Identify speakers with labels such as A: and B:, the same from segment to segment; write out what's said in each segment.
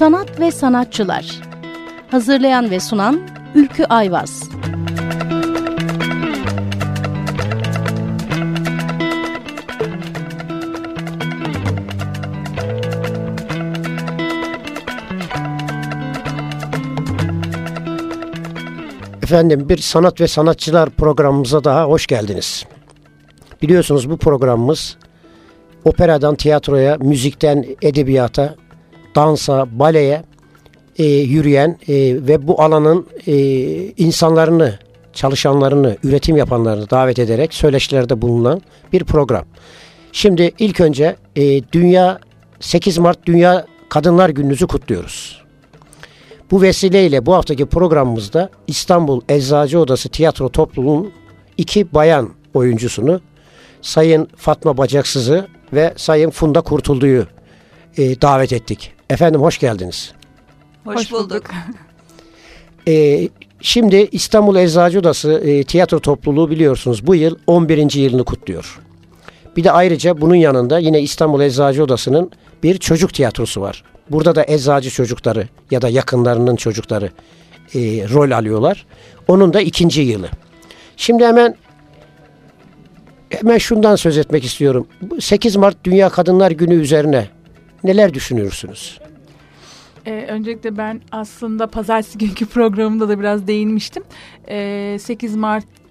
A: Sanat ve Sanatçılar Hazırlayan ve sunan Ülkü Ayvaz
B: Efendim bir sanat ve sanatçılar programımıza daha hoş geldiniz. Biliyorsunuz bu programımız operadan tiyatroya, müzikten edebiyata, dansa, baleye e, yürüyen e, ve bu alanın e, insanlarını, çalışanlarını, üretim yapanlarını davet ederek söyleşilerde bulunan bir program. Şimdi ilk önce e, Dünya 8 Mart Dünya Kadınlar Gününüzü kutluyoruz. Bu vesileyle bu haftaki programımızda İstanbul Eczacı Odası Tiyatro Topluluğu'nun iki bayan oyuncusunu Sayın Fatma Bacaksız'ı ve Sayın Funda Kurtuldu'yu e, davet ettik. Efendim hoş geldiniz.
C: Hoş, bulduk.
B: E, şimdi İstanbul Eczacı Odası e, Tiyatro Topluluğu biliyorsunuz bu yıl 11. yılını kutluyor. Bir de ayrıca bunun yanında yine İstanbul Eczacı Odası'nın bir çocuk tiyatrosu var. Burada da eczacı çocukları ya da yakınlarının çocukları e, rol alıyorlar. Onun da ikinci yılı. Şimdi hemen hemen şundan söz etmek istiyorum. 8 Mart Dünya Kadınlar Günü üzerine neler düşünüyorsunuz?
C: Ee, öncelikle ben aslında pazartesi günkü programımda da biraz değinmiştim. Ee, 8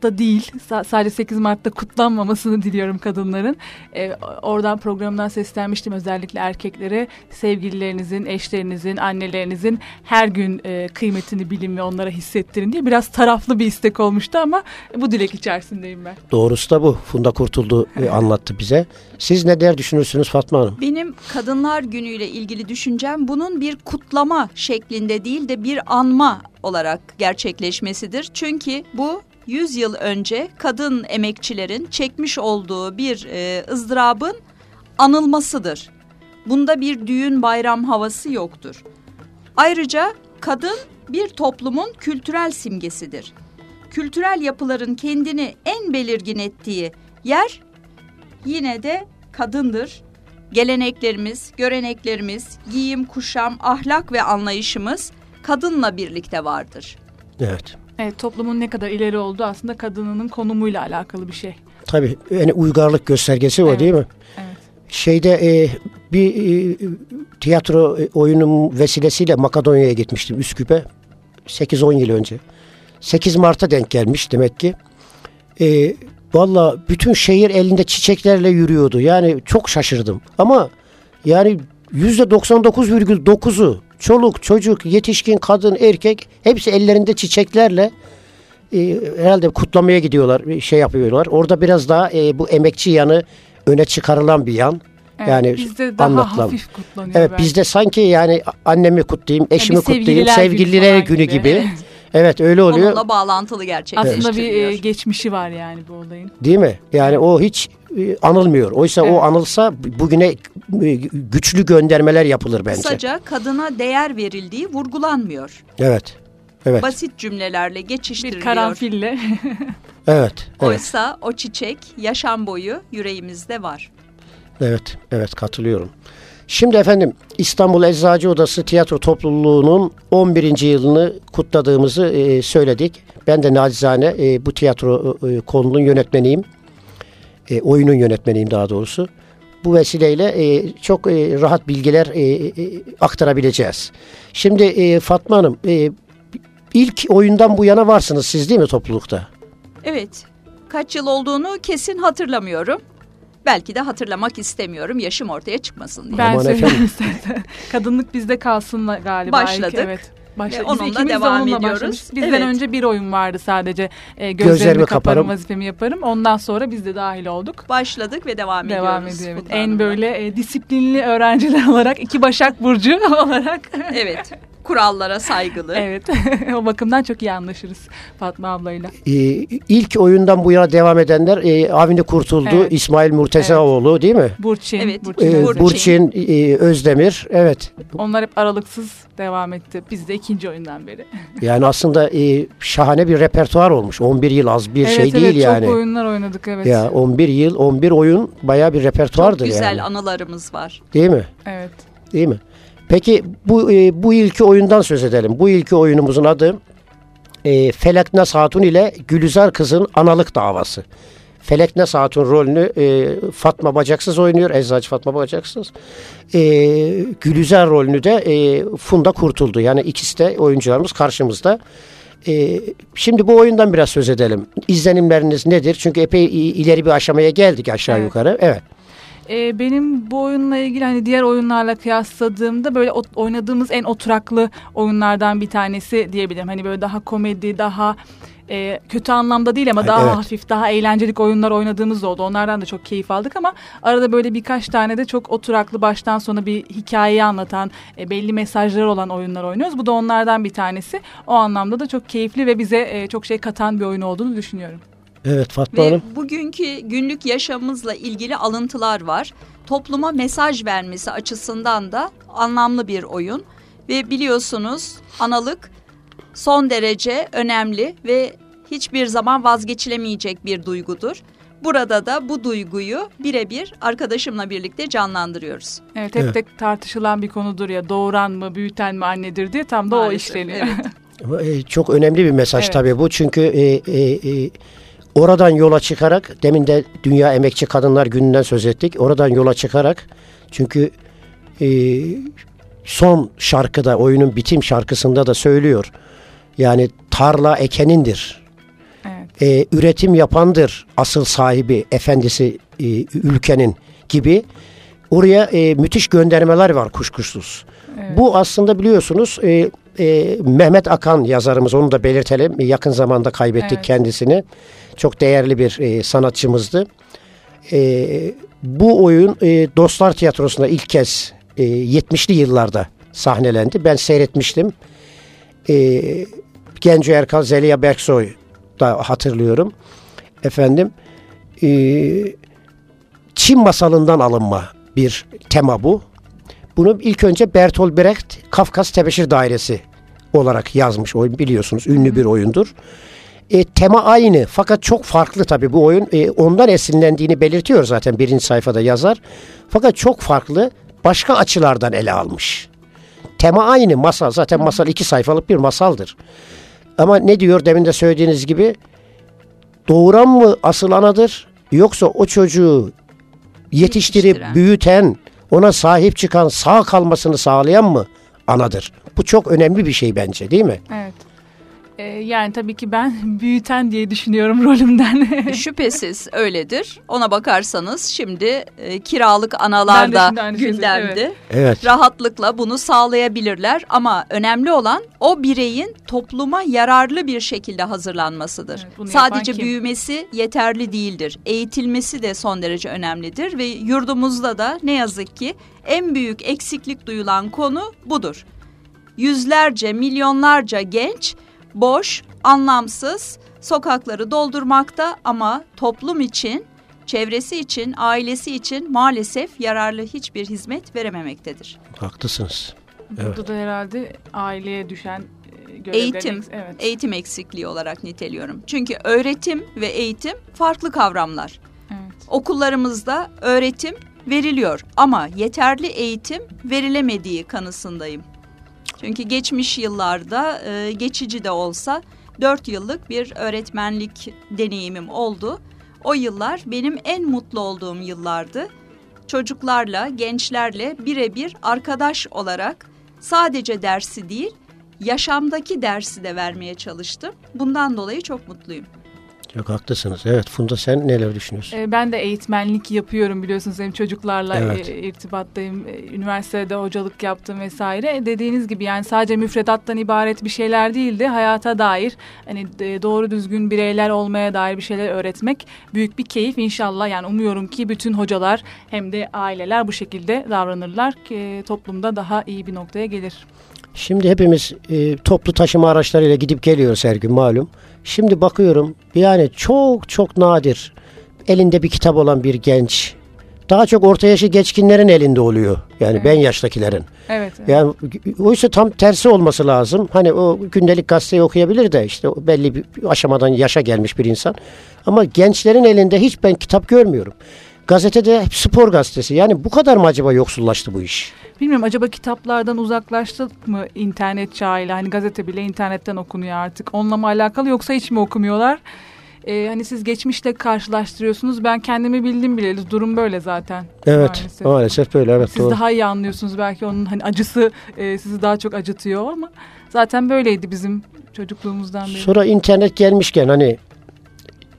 C: Mart'ta değil sadece 8 Mart'ta kutlanmamasını diliyorum kadınların. Ee, oradan programdan seslenmiştim özellikle erkeklere sevgililerinizin, eşlerinizin, annelerinizin her gün e, kıymetini bilin ve onlara hissettirin diye biraz taraflı bir istek olmuştu ama bu dilek içerisindeyim ben.
B: Doğrusu da bu. Funda Kurtuldu e, anlattı bize. Siz ne der düşünürsünüz Fatma Hanım?
D: Benim Kadınlar Günü'yle ilgili düşüncem bunun bir kutlama şeklinde değil de bir anma olarak gerçekleşmesidir. Çünkü bu 100 yıl önce kadın emekçilerin çekmiş olduğu bir e, ızdırabın anılmasıdır. Bunda bir düğün bayram havası yoktur. Ayrıca kadın bir toplumun kültürel simgesidir. Kültürel yapıların kendini en belirgin ettiği yer yine de kadındır. Geleneklerimiz, göreneklerimiz, giyim, kuşam, ahlak ve anlayışımız kadınla birlikte vardır.
B: Evet.
C: Evet toplumun ne kadar ileri olduğu aslında kadınının konumuyla alakalı bir şey.
B: Tabii yani uygarlık göstergesi o
C: evet.
B: değil mi?
C: Evet.
B: Şeyde e, bir e, tiyatro oyunum vesilesiyle Makedonya'ya gitmiştim Üsküp'e 8-10 yıl önce. 8 Mart'a denk gelmiş demek ki. E, Valla bütün şehir elinde çiçeklerle yürüyordu. Yani çok şaşırdım. Ama yani %99,9'u çoluk, çocuk, yetişkin, kadın, erkek hepsi ellerinde çiçeklerle e, herhalde kutlamaya gidiyorlar, şey yapıyorlar. Orada biraz daha e, bu emekçi yanı öne çıkarılan bir yan.
C: Evet,
B: yani
C: bizde daha
B: anlatılan.
C: hafif kutlanıyor.
B: Evet
C: belki.
B: bizde sanki yani annemi kutlayayım, eşimi
C: bir
B: kutlayayım,
C: sevgililer günü
B: gibi.
C: gibi.
B: Evet. öyle oluyor.
D: Onunla bağlantılı gerçekleştiriliyor.
C: Aslında bir e, geçmişi var yani bu olayın.
B: Değil mi? Yani o hiç e, anılmıyor. Oysa
C: Evet.
B: o anılsa bugüne e, güçlü göndermeler yapılır bence.
D: Kısaca kadına değer verildiği vurgulanmıyor.
B: Evet. Evet.
D: Basit cümlelerle
C: Bir
D: geçiştiriliyor.
C: karanfille.
B: Evet. Evet.
D: Oysa o çiçek yaşam boyu yüreğimizde var.
B: Evet. Evet katılıyorum. Şimdi efendim İstanbul Eczacı Odası Tiyatro Topluluğu'nun 11. yılını kutladığımızı e, söyledik. Ben de nacizane e, bu tiyatro e, konunun yönetmeniyim. Oyunun yönetmeniyim daha doğrusu. Bu vesileyle çok rahat bilgiler aktarabileceğiz. Şimdi Fatma Hanım ilk oyundan bu yana varsınız siz değil mi toplulukta?
D: Evet, kaç yıl olduğunu kesin hatırlamıyorum. Belki de hatırlamak istemiyorum yaşım ortaya çıkmasın diye.
C: Ben söyleyeyim
B: efendim.
C: istedim. Kadınlık bizde kalsın galiba.
D: Başladık.
C: ilk, Evet. Başladık.
D: Ve
C: Biz
D: onunla
C: de
D: devam
C: onunla
D: ediyoruz.
C: başlamıştık. Bizden
D: Evet.
C: önce bir oyun vardı sadece. E, gözlerimi,
B: Gözlerimi
C: kaparım,
B: kaparım.
C: vazifemi yaparım. Ondan sonra biz de dahil olduk.
D: Başladık ve devam,
C: Devam
D: ediyoruz.
C: ediyor. Evet. En böyle e, disiplinli öğrenciler olarak iki Başak Burcu olarak.
D: Evet, kurallara saygılı.
C: evet. o bakımdan çok iyi anlaşırız Fatma ablayla.
B: E, ilk oyundan bu yana devam edenler e, Avni Kurtuldu,
C: Evet.
B: İsmail Murtezaoğlu değil mi?
C: Burçin.
D: Evet.
C: Burçin
B: E,
C: Özdemir.
B: Burçin, e, Özdemir. Evet.
C: Onlar hep aralıksız devam etti. Biz de ikinci oyundan beri.
B: Yani aslında e, şahane bir repertuar olmuş. 11 yıl az bir
C: evet,
B: şey
C: evet,
B: değil yani.
C: çok oyunlar oynadık evet.
B: Ya 11 yıl, 11 oyun bayağı bir
D: Çok
B: repertuardır
D: güzel
B: yani.
D: anılarımız var.
B: Değil mi?
C: Evet.
B: Değil mi? Peki bu e, bu ilki oyundan söz edelim. Bu ilki oyunumuzun adı e, Feleknes Hatun ile Gülizar Kız'ın analık davası. Feleknes Hatun rolünü e, Fatma Bacaksız oynuyor. Eczacı Fatma Bacaksız. E, Gülizar rolünü de e, Funda Kurtuldu. Yani ikisi de oyuncularımız karşımızda. E, şimdi bu oyundan biraz söz edelim. İzlenimleriniz nedir? Çünkü epey ileri bir aşamaya geldik aşağı
C: Evet.
B: yukarı. Evet.
C: Ee, benim bu oyunla ilgili hani diğer oyunlarla kıyasladığımda böyle oynadığımız en oturaklı oyunlardan bir tanesi diyebilirim. Hani böyle daha komedi, daha e, kötü anlamda değil ama daha
B: evet.
C: hafif, daha eğlencelik oyunlar oynadığımız oldu. Onlardan da çok keyif aldık ama arada böyle birkaç tane de çok oturaklı baştan sona bir hikayeyi anlatan, e, belli mesajları olan oyunlar oynuyoruz. Bu da onlardan bir tanesi. O anlamda da çok keyifli ve bize e, çok şey katan bir oyun olduğunu düşünüyorum.
B: Evet Fatma
D: Ve
B: Hanım.
D: bugünkü günlük yaşamımızla ilgili alıntılar var. Topluma mesaj vermesi açısından da anlamlı bir oyun. Ve biliyorsunuz analık son derece önemli ve hiçbir zaman vazgeçilemeyecek bir duygudur. Burada da bu duyguyu birebir arkadaşımla birlikte canlandırıyoruz.
C: Evet hep
B: Evet.
C: de tartışılan bir konudur ya doğuran mı büyüten mi annedir diye tam da o
D: Maalesef,
C: işleniyor.
D: evet.
B: E, Çok önemli bir mesaj
C: Evet.
B: tabii bu. Çünkü e, e, e, oradan yola çıkarak demin de Dünya Emekçi Kadınlar Günü'nden söz ettik. Oradan yola çıkarak çünkü e, son şarkıda oyunun bitim şarkısında da söylüyor. Yani tarla ekenindir.
C: evet.
B: E, üretim yapandır asıl sahibi, efendisi e, ülkenin gibi. Oraya e, müthiş göndermeler var kuşkusuz.
C: Evet.
B: Bu aslında biliyorsunuz e, e, Mehmet Akan yazarımız onu da belirtelim. Yakın zamanda kaybettik
C: Evet.
B: kendisini. Çok değerli bir e, sanatçımızdı. E, bu oyun e, Dostlar Tiyatrosu'nda ilk kez e, 70'li yıllarda sahnelendi. Ben seyretmiştim. E, Genco Erkal, Zeliha Berksoy da hatırlıyorum. Efendim e, Çin masalından alınma bir tema bu. Bunu ilk önce Bertolt Brecht Kafkas Tebeşir Dairesi olarak yazmış oyun biliyorsunuz. Ünlü bir oyundur. E, tema aynı fakat çok farklı tabii bu oyun. E, ondan esinlendiğini belirtiyor zaten birinci sayfada yazar. Fakat çok farklı başka açılardan ele almış. Tema aynı masal. Zaten masal iki sayfalık bir masaldır. Ama ne diyor demin de söylediğiniz gibi doğuran mı asıl anadır yoksa o çocuğu yetiştirip
D: Yetiştiren.
B: büyüten, ona sahip çıkan, sağ kalmasını sağlayan mı anadır? Bu çok önemli bir şey bence değil mi?
C: Evet. Ee, yani tabii ki ben büyüten diye düşünüyorum rolümden.
D: Şüphesiz öyledir. Ona bakarsanız şimdi e, kiralık analar da gündemde.
C: söyledim,
B: Evet.
D: Rahatlıkla bunu sağlayabilirler ama önemli olan o bireyin topluma yararlı bir şekilde hazırlanmasıdır.
C: Evet,
D: Sadece
C: kim?
D: büyümesi yeterli değildir. Eğitilmesi de son derece önemlidir ve yurdumuzda da ne yazık ki en büyük eksiklik duyulan konu budur. Yüzlerce, milyonlarca genç boş, anlamsız sokakları doldurmakta ama toplum için, çevresi için, ailesi için maalesef yararlı hiçbir hizmet verememektedir.
B: Haklısınız.
C: Burada da herhalde aileye düşen e,
D: Eğitim,
C: evet.
D: eğitim eksikliği olarak niteliyorum. Çünkü öğretim ve eğitim farklı kavramlar.
C: evet.
D: Okullarımızda öğretim veriliyor ama yeterli eğitim verilemediği kanısındayım. Çünkü geçmiş yıllarda e, geçici de olsa 4 yıllık bir öğretmenlik deneyimim oldu. O yıllar benim en mutlu olduğum yıllardı. Çocuklarla, gençlerle birebir arkadaş olarak sadece dersi değil, yaşamdaki dersi de vermeye çalıştım. Bundan dolayı çok mutluyum.
B: Çok haklısınız. Evet Funda sen neler düşünüyorsun?
C: Ee, Ben de eğitmenlik yapıyorum biliyorsunuz hem çocuklarla
B: Evet.
C: e, irtibattayım. E, Üniversitede hocalık yaptım vesaire. E, Dediğiniz gibi yani sadece müfredattan ibaret bir şeyler değildi. Hayata dair hani e, doğru düzgün bireyler olmaya dair bir şeyler öğretmek büyük bir keyif inşallah. Yani umuyorum ki bütün hocalar hem de aileler bu şekilde davranırlar ki e, toplumda daha iyi bir noktaya gelir.
B: Şimdi hepimiz e, toplu taşıma araçlarıyla gidip geliyoruz her gün malum. Şimdi bakıyorum yani çok çok nadir elinde bir kitap olan bir genç. Daha çok orta yaşı geçkinlerin elinde oluyor. Yani
C: Evet.
B: ben yaştakilerin.
C: Evet. evet.
B: Yani oysa tam tersi olması lazım. Hani o gündelik gazeteyi okuyabilir de işte belli bir aşamadan yaşa gelmiş bir insan. Ama gençlerin elinde hiç ben kitap görmüyorum. Gazetede hep spor gazetesi. Yani bu kadar mı acaba yoksullaştı bu iş?
C: Bilmiyorum acaba kitaplardan uzaklaştık mı internet çağıyla? Hani gazete bile internetten okunuyor artık. Onunla mı alakalı yoksa hiç mi okumuyorlar? Ee, hani siz geçmişle karşılaştırıyorsunuz. Ben kendimi bildim bileli. Durum böyle zaten.
B: Evet maalesef, maalesef böyle evet
C: Siz
B: doğru.
C: daha iyi anlıyorsunuz belki onun hani acısı e, sizi daha çok acıtıyor ama zaten böyleydi bizim çocukluğumuzdan beri.
B: Sonra internet gelmişken hani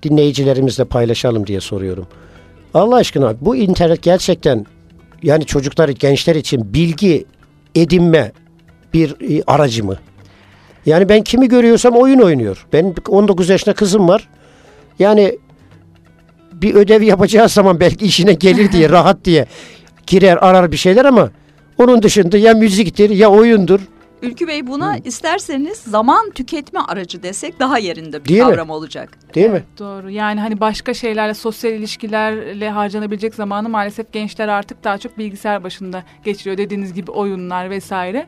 B: dinleyicilerimizle paylaşalım diye soruyorum. Allah aşkına bu internet gerçekten yani çocuklar, gençler için bilgi edinme bir e, aracı mı? Yani ben kimi görüyorsam oyun oynuyor. Benim 19 yaşında kızım var. Yani bir ödev yapacağı zaman belki işine gelir diye, rahat diye girer arar bir şeyler ama onun dışında ya müziktir ya oyundur.
D: Ülkü Bey buna Hı. isterseniz zaman tüketme aracı desek daha yerinde bir
B: Değil
D: kavram
B: mi?
D: olacak.
B: Değil mi?
C: Doğru. Yani hani başka şeylerle, sosyal ilişkilerle harcanabilecek zamanı maalesef gençler artık daha çok bilgisayar başında geçiriyor. Dediğiniz gibi oyunlar vesaire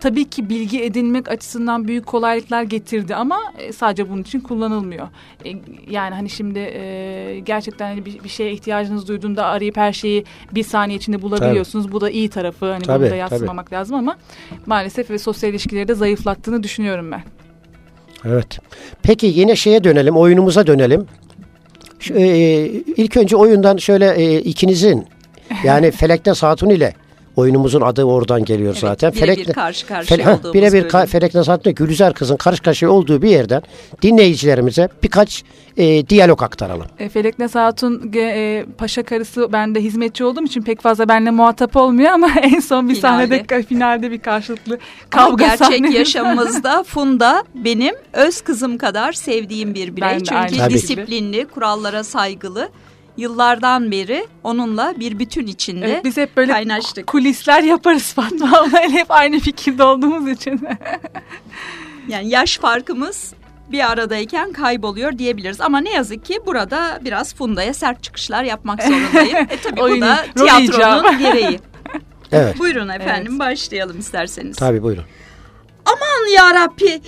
C: tabii ki bilgi edinmek açısından büyük kolaylıklar getirdi ama e, sadece bunun için kullanılmıyor. E, yani hani şimdi e, gerçekten hani bir, bir şeye ihtiyacınız duyduğunda arayıp her şeyi bir saniye içinde bulabiliyorsunuz. Tabii. Bu da iyi tarafı. Hani tabii, bunu da yatsımamak tabii. lazım ama maalesef ve sosyal ilişkileri de zayıflattığını düşünüyorum ben.
B: Evet. Peki yine şeye dönelim, oyunumuza dönelim. Şu, e, ilk önce oyundan şöyle e, ikinizin yani Felek'ten Satun ile Oyunumuzun adı oradan geliyor
D: evet,
B: zaten.
D: Birebir Felek, karşı karşıya
B: Fele, olduğumuz Birebir ka, Felek Nasat'ta Gülizar kızın karşı karşıya olduğu bir yerden dinleyicilerimize birkaç e, diyalog aktaralım.
C: E, Felek Nesat'ın e, paşa karısı ben de hizmetçi olduğum için pek fazla benimle muhatap olmuyor ama en son bir finalde. sahnede finalde bir karşılıklı kavga ama
D: gerçek
C: sahnesi.
D: yaşamımızda Funda benim öz kızım kadar sevdiğim bir birey. Çünkü disiplinli, kurallara saygılı yıllardan beri onunla bir bütün içinde evet,
C: biz hep böyle
D: kaynaştık.
C: kulisler yaparız Fatma abla hep aynı fikirde olduğumuz için.
D: yani yaş farkımız bir aradayken kayboluyor diyebiliriz. Ama ne yazık ki burada biraz Funda'ya sert çıkışlar yapmak zorundayım. e tabii bu da tiyatronun gereği.
B: Evet.
D: Buyurun efendim evet. başlayalım isterseniz.
B: Tabii buyurun.
D: Aman yarabbi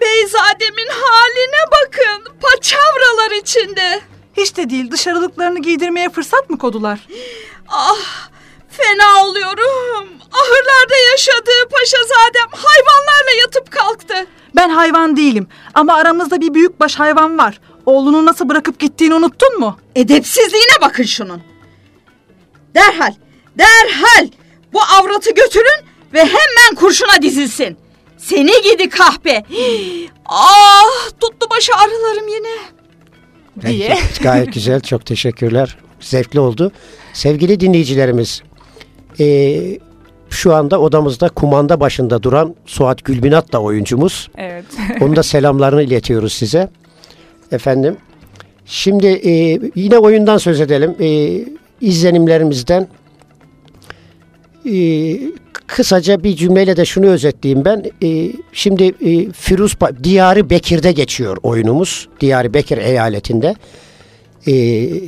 D: Beyzademin haline bakın paçavralar içinde.
C: Hiç de değil dışarılıklarını giydirmeye fırsat mı kodular?
D: Ah fena oluyorum. Ahırlarda yaşadığı paşazadem hayvanlarla yatıp kalktı.
C: Ben hayvan değilim ama aramızda bir büyükbaş hayvan var. Oğlunu nasıl bırakıp gittiğini unuttun mu?
D: Edepsizliğine bakın şunun. Derhal, derhal bu avratı götürün ve hemen kurşuna dizilsin. Seni gidi kahpe. ah tuttu başı arılarım yine
B: diye. Gayet güzel. Çok teşekkürler. Zevkli oldu. Sevgili dinleyicilerimiz e, şu anda odamızda kumanda başında duran Suat Gülbinat da oyuncumuz.
C: Evet.
B: Onun da selamlarını iletiyoruz size. Efendim. Şimdi e, yine oyundan söz edelim. E, izlenimlerimizden e, kısaca bir cümleyle de şunu özetleyeyim ben. E, şimdi e, Firuz Diyarı Bekir'de geçiyor oyunumuz. Diyarı Bekir eyaletinde. E,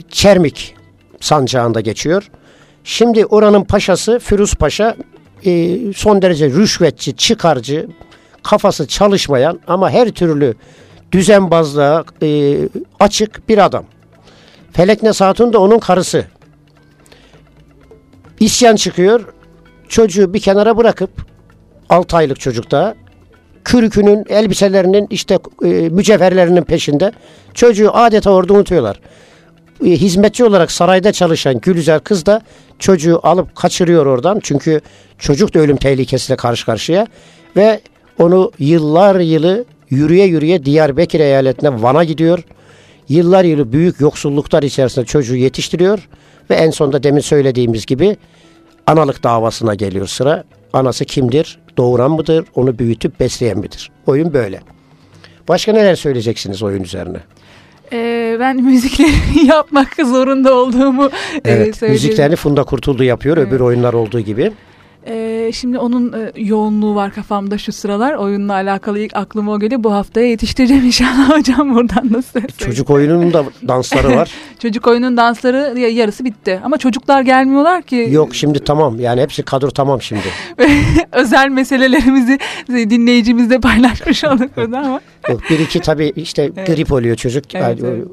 B: Çermik sancağında geçiyor. Şimdi oranın paşası Firuz Paşa e, son derece rüşvetçi, çıkarcı, kafası çalışmayan ama her türlü düzenbazlığa e, açık bir adam. Felekne Hatun da onun karısı. İsyan çıkıyor çocuğu bir kenara bırakıp 6 aylık çocukta kürükünün, elbiselerinin işte e, mücevherlerinin peşinde çocuğu adeta orada unutuyorlar. E, hizmetçi olarak sarayda çalışan Gülüzer kız da çocuğu alıp kaçırıyor oradan. Çünkü çocuk da ölüm tehlikesiyle karşı karşıya ve onu yıllar yılı yürüye yürüye Diyarbakır eyaletine Van'a gidiyor. Yıllar yılı büyük yoksulluklar içerisinde çocuğu yetiştiriyor ve en sonunda demin söylediğimiz gibi analık davasına geliyor sıra. Anası kimdir? Doğuran mıdır? Onu büyütüp besleyen midir? Oyun böyle. Başka neler söyleyeceksiniz oyun üzerine?
C: Ee, ben müzikleri yapmak zorunda olduğumu
B: evet, e, Müziklerini Funda Kurtuldu yapıyor evet. öbür oyunlar olduğu gibi.
C: Ee, şimdi onun e, yoğunluğu var kafamda şu sıralar. Oyunla alakalı ilk aklıma o geliyor. Bu haftaya yetiştireceğim inşallah hocam buradan da size
B: Çocuk oyununun da dansları var.
C: çocuk oyunun dansları yarısı bitti. Ama çocuklar gelmiyorlar ki.
B: Yok şimdi tamam. Yani hepsi kadro tamam şimdi.
C: Özel meselelerimizi dinleyicimizle paylaşmış olduk burada ama.
B: Bir iki tabii işte
C: Evet.
B: grip oluyor çocuk.
C: Evet,
B: Yani,
C: evet.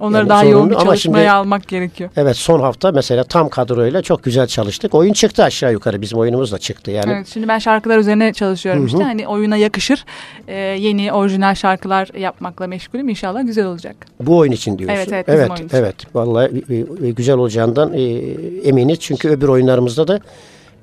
C: Onları
B: Yani
C: daha yoğun bir
B: ama
C: çalışmaya
B: şimdi-
C: almak gerekiyor.
B: Evet son hafta mesela tam kadroyla çok güzel çalıştık. Oyun çıktı aşağı yukarı bizim oyunumuz da çıktı yani.
C: Evet, şimdi ben şarkılar üzerine çalışıyorum işte. Hani oyuna yakışır. Ee, yeni orijinal şarkılar yapmakla meşgulüm. İnşallah güzel olacak.
B: Bu oyun için diyorsun.
C: Evet, evet,
B: evet, evet. Vallahi e, e, güzel olacağından e, eminiz. Çünkü öbür oyunlarımızda da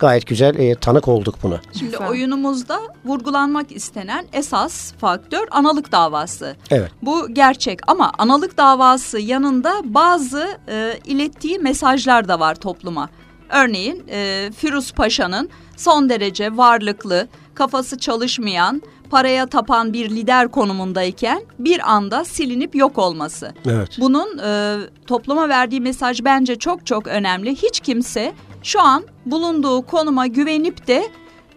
B: gayet güzel e, tanık olduk buna.
D: Şimdi
C: Güzel.
D: oyunumuzda vurgulanmak istenen esas faktör analık davası.
B: Evet.
D: Bu gerçek ama analık davası yanında bazı e, ilettiği mesajlar da var topluma. Örneğin e, Firuz Paşa'nın son derece varlıklı, kafası çalışmayan, paraya tapan bir lider konumundayken bir anda silinip yok olması.
B: Evet.
D: Bunun e, topluma verdiği mesaj bence çok çok önemli. Hiç kimse şu an bulunduğu konuma güvenip de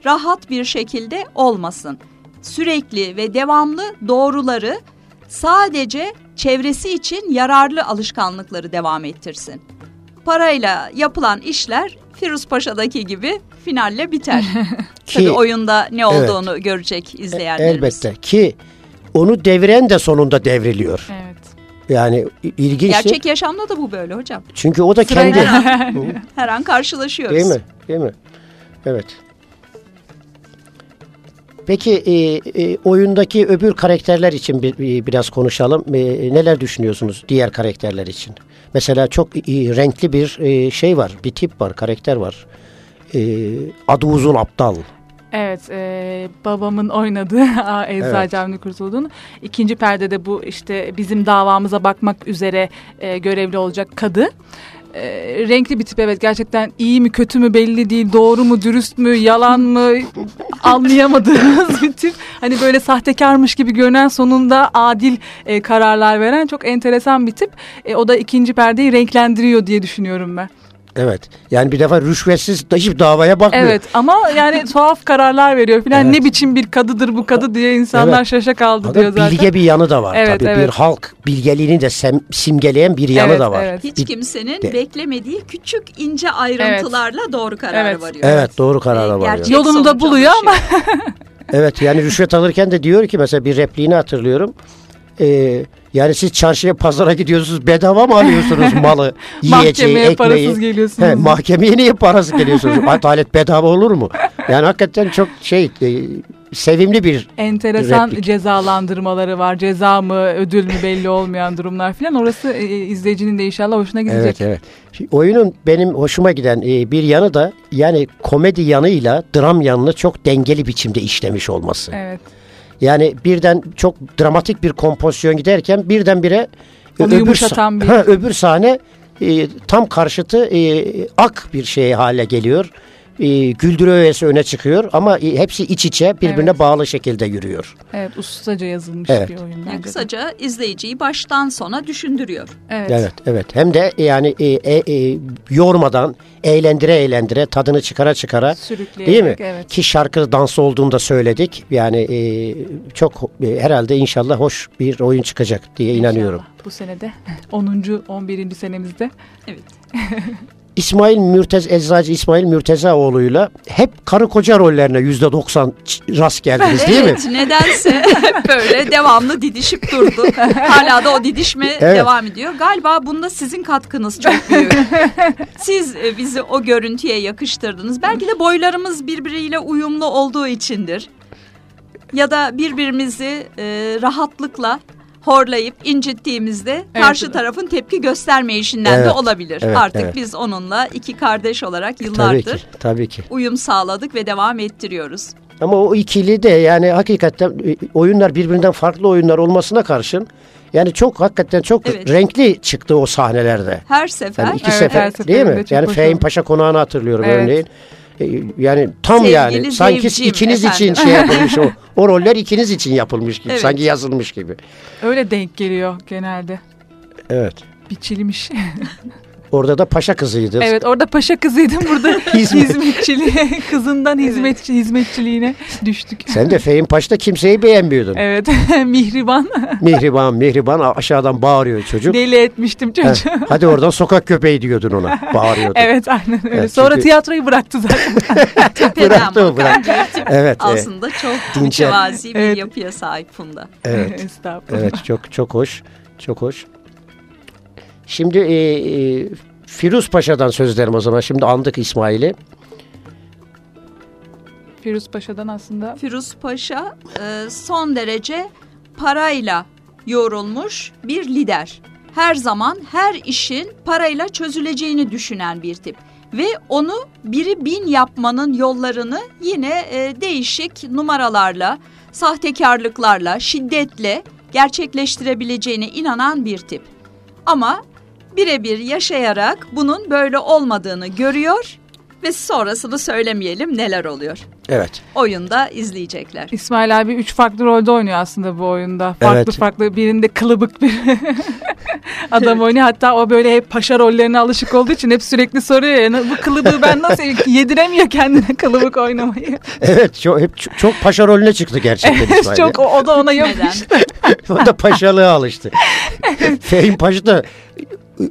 D: rahat bir şekilde olmasın. Sürekli ve devamlı doğruları sadece çevresi için yararlı alışkanlıkları devam ettirsin. Parayla yapılan işler Firuz Paşa'daki gibi finalle biter.
B: Ki
D: Tabii oyunda ne olduğunu görecek izleyenlerimiz.
B: elbette ki onu deviren de sonunda devriliyor.
C: Evet.
B: Yani ilginç.
D: Gerçek yaşamda da bu böyle hocam.
B: Çünkü o da kendi
D: Her an, her an karşılaşıyoruz.
B: Değil mi? Değil mi? Evet. Peki e, e, oyundaki öbür karakterler için bir, bir- biraz konuşalım. E, neler düşünüyorsunuz diğer karakterler için? Mesela çok e, renkli bir e, şey var, bir tip var, karakter var. E, adı uzun aptal.
C: Evet, e, babamın oynadığı Eczacı Avni Kurtulduğ'un ikinci perdede bu işte bizim davamıza bakmak üzere e, görevli olacak kadı. E, renkli bir tip evet gerçekten iyi mi kötü mü belli değil doğru mu dürüst mü yalan mı anlayamadığımız bir tip. Hani böyle sahtekarmış gibi görünen sonunda adil e, kararlar veren çok enteresan bir tip. E, o da ikinci perdeyi renklendiriyor diye düşünüyorum ben.
B: Evet. Yani bir defa rüşvetsiz hiç davaya bakmıyor.
C: Evet ama yani tuhaf kararlar veriyor filan.
B: Evet.
C: Ne biçim bir kadıdır bu kadı diye insanlar
B: Evet.
C: şaşa kaldı
B: Adam
C: diyor zaten.
B: bilge bir yanı da var
C: Evet,
B: tabii. Bir
C: evet.
B: halk bilgeliğini de sem- simgeleyen bir yanı
C: Evet,
B: da var.
C: evet.
D: Hiç
B: Bir-
D: kimsenin
B: de-
D: beklemediği küçük ince ayrıntılarla doğru karara
C: Evet.
D: varıyor.
B: Evet, doğru karara
D: Ee,
B: varıyor.
C: Yolunu da buluyor ama
D: alışıyor.
B: Evet yani rüşvet alırken de diyor ki mesela bir repliğini hatırlıyorum. Ee, yani siz çarşıya pazara gidiyorsunuz bedava mı alıyorsunuz malı, yiyeceği,
C: mahkemeye
B: ekmeği?
C: parasız geliyorsunuz.
B: He, mahkemeye niye parası geliyorsunuz? Adalet bedava olur mu? Yani hakikaten çok şey e, sevimli bir
C: enteresan
B: Replik.
C: cezalandırmaları var. Ceza mı ödül mü belli olmayan durumlar filan. Orası e, izleyicinin de inşallah hoşuna gidecek.
B: Evet evet. Şimdi oyunun benim hoşuma giden e, bir yanı da yani komedi yanıyla dram yanını çok dengeli biçimde işlemiş olması.
C: Evet.
B: Yani birden çok dramatik bir kompozisyon giderken birdenbire
C: Onu
B: öbür,
C: bir-
B: Ha, öbür sahne e, tam karşıtı e, ak bir şey hale geliyor. E, güldürü öğesi öne çıkıyor ama e, hepsi iç içe birbirine
C: Evet.
B: bağlı şekilde yürüyor.
C: Evet ustaca yazılmış
B: Evet.
C: bir oyun
D: Yani kısaca izleyiciyi baştan sona düşündürüyor.
C: Evet.
B: Evet evet. Hem de yani e, e, e, yormadan eğlendire eğlendire tadını çıkara çıkara
C: Sürükleyerek.
B: Değil mi?
C: Evet.
B: Ki şarkı dansı olduğunu da söyledik. Yani e, çok e, herhalde inşallah hoş bir oyun çıkacak diye inanıyorum.
C: İnşallah Bu senede 10. 11. senemizde.
D: Evet.
B: İsmail Mürtez Eczacı İsmail Mürtezaoğlu'yla hep karı koca rollerine yüzde doksan rast geldiniz değil mi?
D: evet nedense hep böyle devamlı didişip durdu. Hala da o didişme
B: Evet.
D: devam ediyor. Galiba bunda sizin katkınız çok büyük. Siz e, bizi o görüntüye yakıştırdınız. Belki de boylarımız birbiriyle uyumlu olduğu içindir. Ya da birbirimizi e, rahatlıkla horlayıp incittiğimizde karşı
C: evet.
D: tarafın tepki göstermeyişinden de
B: Evet,
D: olabilir.
B: evet,
D: Artık
B: evet.
D: biz onunla iki kardeş olarak
B: Tabii
D: yıllardır
B: ki, tabii ki.
D: uyum sağladık ve devam ettiriyoruz.
B: Ama o ikili de yani hakikaten e, oyunlar birbirinden farklı oyunlar olmasına karşın yani çok hakikaten çok
D: Evet.
B: renkli çıktı o sahnelerde.
D: Her sefer
B: Yani iki
C: Evet,
B: sefer
C: her
B: değil
C: seferinde
B: mi? Yani Fehim. Paşa konağını hatırlıyorum
C: Evet.
B: örneğin. E, Yani tam
D: Sevgili
B: yani sanki ikiniz
D: efendim.
B: için şey yapılmış o. O roller ikiniz için yapılmış gibi.
D: Evet.
B: Sanki yazılmış gibi.
C: Öyle denk geliyor genelde.
B: Evet.
C: Biçilmiş.
B: Orada da paşa kızıydı.
C: Evet orada paşa kızıydım burada
B: Hizmet.
C: hizmetçiliğe kızından hizmetçi hizmetçiliğine düştük.
B: Sen de Fehim Paşa'da kimseyi beğenmiyordun.
C: Evet mihriban
B: Mihriban, mihriban aşağıdan bağırıyor çocuk.
C: deli etmiştim çocuğu.
B: hadi oradan sokak köpeği diyordun ona. Bağırıyordun.
C: Evet aynen öyle.
B: Evet,
C: Sonra
B: çünkü-
C: tiyatroyu bıraktı zaten.
B: Bıraktı o,
D: bakan
B: bıraktı. Evet, evet.
D: Aslında çok
B: Dinçer.
D: mütevazi bir
C: Evet.
D: yapıya sahip Funda.
B: Evet.
C: Estağfurullah.
B: Evet çok çok hoş. Çok hoş. Şimdi e, e, Firuz Paşa'dan söz edelim o zaman. Şimdi andık İsmail'i.
C: Firuz Paşa'dan aslında
D: Firuz Paşa e, son derece parayla yorulmuş bir lider. Her zaman her işin parayla çözüleceğini düşünen bir tip. Ve onu biri bin yapmanın yollarını yine e, değişik numaralarla, sahtekarlıklarla, şiddetle gerçekleştirebileceğine inanan bir tip. Ama birebir yaşayarak bunun böyle olmadığını görüyor ve sonrasını söylemeyelim neler oluyor.
B: Evet.
D: Oyunda izleyecekler.
C: İsmail abi üç farklı rolde oynuyor aslında bu oyunda. Farklı
B: Evet.
C: farklı birinde kılıbık bir adam oynuyor. Hatta o böyle hep paşa rollerine alışık olduğu için hep sürekli soruyor ya bu kılıbığı ben nasıl yediremiyor kendine kılıbık oynamayı.
B: Evet çok, hep çok, çok paşa rolüne çıktı gerçekten İsmail.
C: Çok o, o da ona yapmış.
B: o da paşalığa alıştı. Fehim Paşa da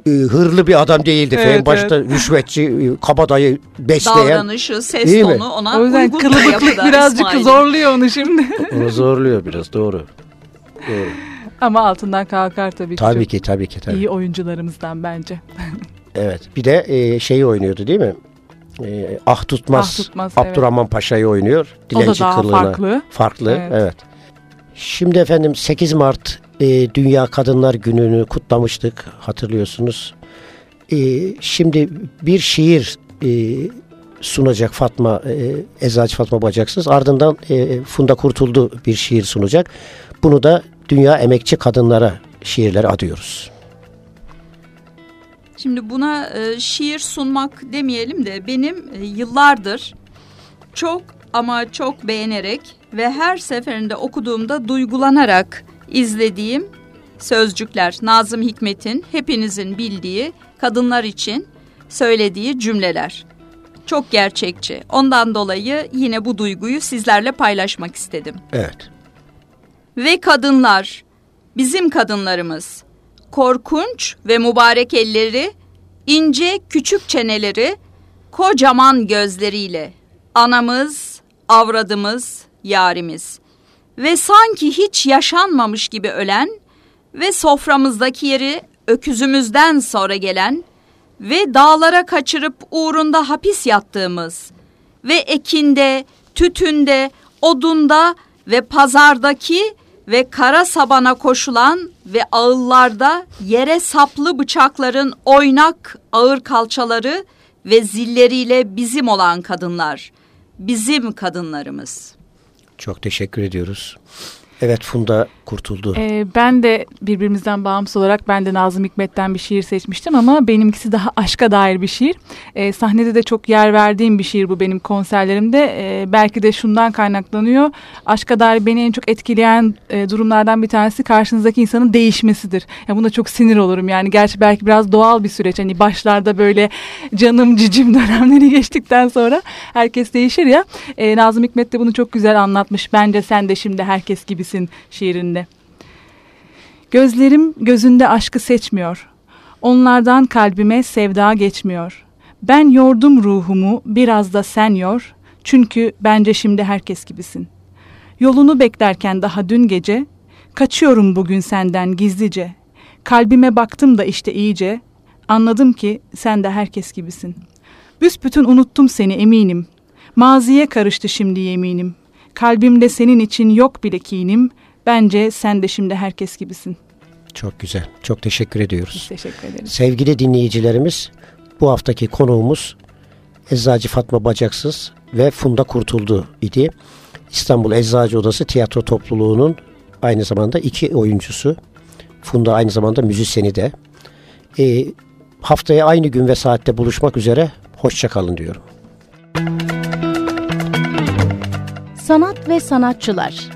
B: hırlı bir adam değildi.
C: Evet,
B: Fehim Paşa da rüşvetçi, e, kabadayı besleyen.
D: Davranışı, ses
B: Değil mi?
D: tonu ona
C: O yüzden
D: uygun
C: kılıbıklık birazcık
D: İsmail'in.
C: zorluyor onu şimdi.
B: Onu zorluyor biraz doğru. Doğru.
C: Ama altından kalkar tabii ki.
B: Tabii ki tabii ki tabii.
C: İyi oyuncularımızdan bence.
B: Evet. Bir de e, şeyi oynuyordu değil mi? E, ah tutmaz.
C: Ah Tutmaz, evet.
B: Abdurrahman Paşa'yı oynuyor.
C: O da
B: Dilenci
C: daha
B: kılığına.
C: farklı.
B: Farklı. Evet.
C: Evet.
B: Şimdi efendim 8 Mart e, Dünya Kadınlar Günü'nü kutlamıştık hatırlıyorsunuz. E, şimdi bir şiir e, sunacak Fatma e, Eczacı Fatma Bacaksız. Ardından e, Funda Kurtuldu bir şiir sunacak. Bunu da Dünya Emekçi Kadınlara şiirler adıyoruz.
D: Şimdi buna e, şiir sunmak demeyelim de benim e, yıllardır çok ama çok beğenerek ve her seferinde okuduğumda duygulanarak izlediğim sözcükler. Nazım Hikmet'in hepinizin bildiği kadınlar için söylediği cümleler. Çok gerçekçi. Ondan dolayı yine bu duyguyu sizlerle paylaşmak istedim.
B: Evet.
D: Ve kadınlar, bizim kadınlarımız, korkunç ve mübarek elleri, ince küçük çeneleri, kocaman gözleriyle, anamız, avradımız, yarimiz ve sanki hiç yaşanmamış gibi ölen ve soframızdaki yeri öküzümüzden sonra gelen ve dağlara kaçırıp uğrunda hapis yattığımız ve ekinde, tütünde, odunda ve pazardaki ve kara sabana koşulan ve ağıllarda yere saplı bıçakların oynak ağır kalçaları ve zilleriyle bizim olan kadınlar. Bizim kadınlarımız.
B: Çok teşekkür ediyoruz. Evet Funda kurtuldu.
C: Ee, ben de birbirimizden bağımsız olarak ben de Nazım Hikmet'ten bir şiir seçmiştim ama benimkisi daha aşka dair bir şiir. Ee, sahnede de çok yer verdiğim bir şiir bu benim konserlerimde. Ee, belki de şundan kaynaklanıyor. Aşka dair beni en çok etkileyen e, durumlardan bir tanesi karşınızdaki insanın değişmesidir. Ya buna çok sinir olurum yani. Gerçi belki biraz doğal bir süreç. Hani başlarda böyle canım cicim dönemleri geçtikten sonra herkes değişir ya. Ee, Nazım Hikmet de bunu çok güzel anlatmış. Bence sen de şimdi herkes gibisin şiirinde. Gözlerim gözünde aşkı seçmiyor. Onlardan kalbime sevda geçmiyor. Ben yordum ruhumu biraz da sen yor. Çünkü bence şimdi herkes gibisin. Yolunu beklerken daha dün gece kaçıyorum bugün senden gizlice. Kalbime baktım da işte iyice anladım ki sen de herkes gibisin. Büsbütün unuttum seni eminim. Maziye karıştı şimdi yeminim. Kalbimde senin için yok bile kinim. Bence sen de şimdi herkes gibisin.
B: Çok güzel. Çok teşekkür ediyoruz.
C: Teşekkür ederiz.
B: Sevgili dinleyicilerimiz bu haftaki konuğumuz Eczacı Fatma Bacaksız ve Funda Kurtuldu idi. İstanbul Eczacı Odası Tiyatro Topluluğu'nun aynı zamanda iki oyuncusu. Funda aynı zamanda müzisyeni de. Ee, haftaya aynı gün ve saatte buluşmak üzere. Hoşçakalın diyorum.
A: Sanat ve sanatçılar.